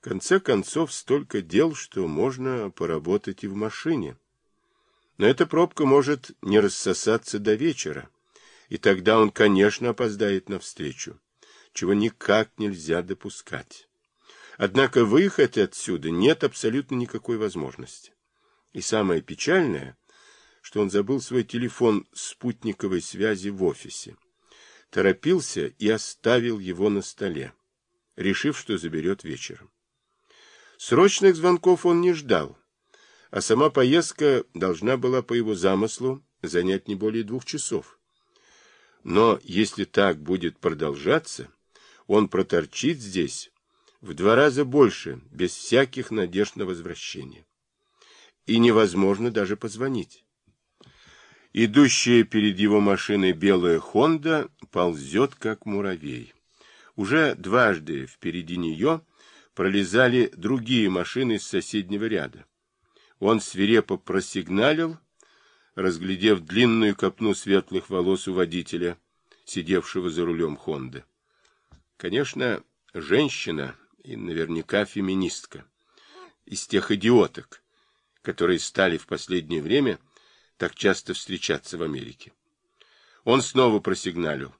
Конце концов, столько дел, что можно поработать и в машине. Но эта пробка может не рассосаться до вечера, и тогда он, конечно, опоздает навстречу, чего никак нельзя допускать. Однако выехать отсюда нет абсолютно никакой возможности. И самое печальное, что он забыл свой телефон спутниковой связи в офисе. Торопился и оставил его на столе, решив, что заберет вечером. Срочных звонков он не ждал, а сама поездка должна была по его замыслу занять не более двух часов. Но если так будет продолжаться, он проторчит здесь в два раза больше, без всяких надежд на возвращение. И невозможно даже позвонить. Идущая перед его машиной белая «Хонда» ползет, как муравей. Уже дважды впереди нее пролезали другие машины из соседнего ряда. Он свирепо просигналил, разглядев длинную копну светлых волос у водителя, сидевшего за рулем «Хонды». Конечно, женщина и наверняка феминистка. Из тех идиоток, которые стали в последнее время так часто встречаться в Америке. Он снова просигналил.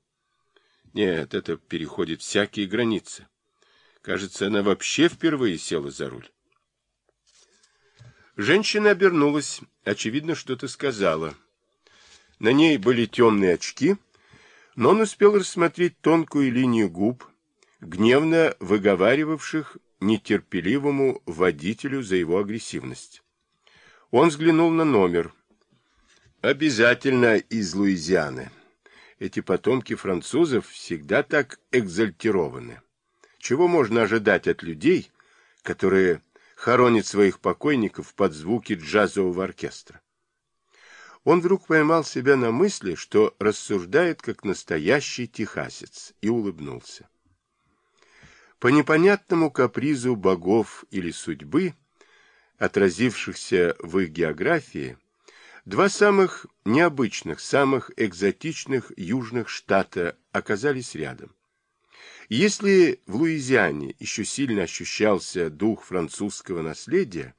Нет, это переходит всякие границы. Кажется, она вообще впервые села за руль. Женщина обернулась, очевидно, что-то сказала. На ней были темные очки, но он успел рассмотреть тонкую линию губ, гневно выговаривавших нетерпеливому водителю за его агрессивность. Он взглянул на номер. Обязательно из Луизианы. Эти потомки французов всегда так экзальтированы. Чего можно ожидать от людей, которые хоронят своих покойников под звуки джазового оркестра? Он вдруг поймал себя на мысли, что рассуждает как настоящий техасец, и улыбнулся. По непонятному капризу богов или судьбы, отразившихся в их географии, два самых необычных, самых экзотичных южных штата оказались рядом. Если в Луизиане еще сильно ощущался дух французского наследия,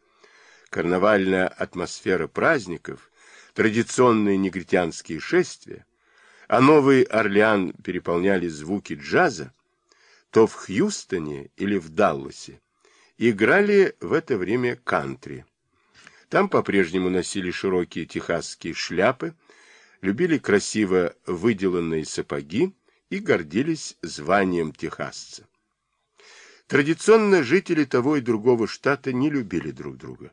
карнавальная атмосфера праздников, традиционные негритянские шествия, а Новый Орлеан переполняли звуки джаза, то в Хьюстоне или в Далласе играли в это время кантри. Там по-прежнему носили широкие техасские шляпы, любили красиво выделанные сапоги и гордились званием техасца. Традиционно жители того и другого штата не любили друг друга.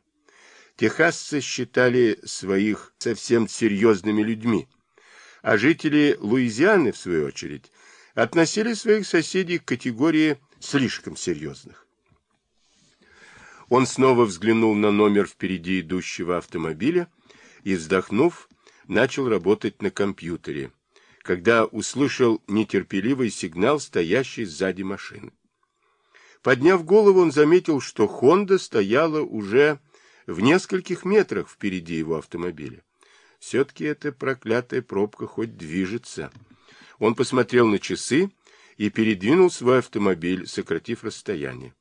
Техасцы считали своих совсем серьезными людьми, а жители Луизианы, в свою очередь, относили своих соседей к категории слишком серьезных. Он снова взглянул на номер впереди идущего автомобиля и, вздохнув, начал работать на компьютере, когда услышал нетерпеливый сигнал стоящей сзади машины. Подняв голову, он заметил, что «Хонда» стояла уже в нескольких метрах впереди его автомобиля. Все-таки эта проклятая пробка хоть движется. Он посмотрел на часы и передвинул свой автомобиль, сократив расстояние.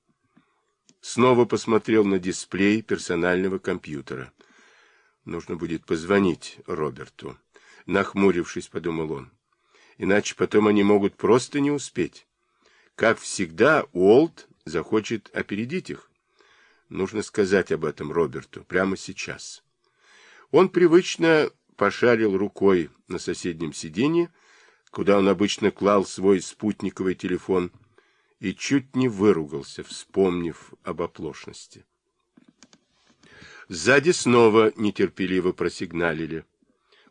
Снова посмотрел на дисплей персонального компьютера. Нужно будет позвонить Роберту. Нахмурившись, подумал он. Иначе потом они могут просто не успеть. Как всегда, Уолт захочет опередить их. Нужно сказать об этом Роберту прямо сейчас. Он привычно пошарил рукой на соседнем сиденье, куда он обычно клал свой спутниковый телефон, и чуть не выругался, вспомнив об оплошности. Сзади снова нетерпеливо просигналили.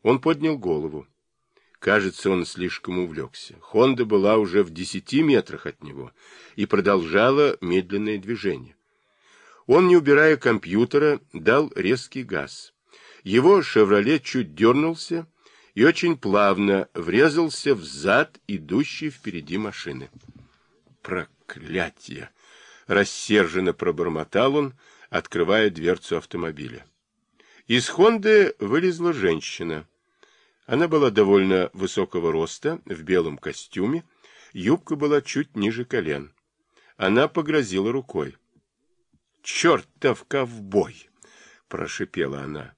Он поднял голову. Кажется, он слишком увлекся. Хонда была уже в десяти метрах от него и продолжала медленное движение. Он, не убирая компьютера, дал резкий газ. Его «Шевроле» чуть дернулся, и очень плавно врезался в зад идущей впереди машины. Проклятие! Рассерженно пробормотал он, открывая дверцу автомобиля. Из «Хонды» вылезла женщина. Она была довольно высокого роста, в белом костюме, юбка была чуть ниже колен. Она погрозила рукой. чертов ковбой! — прошипела она.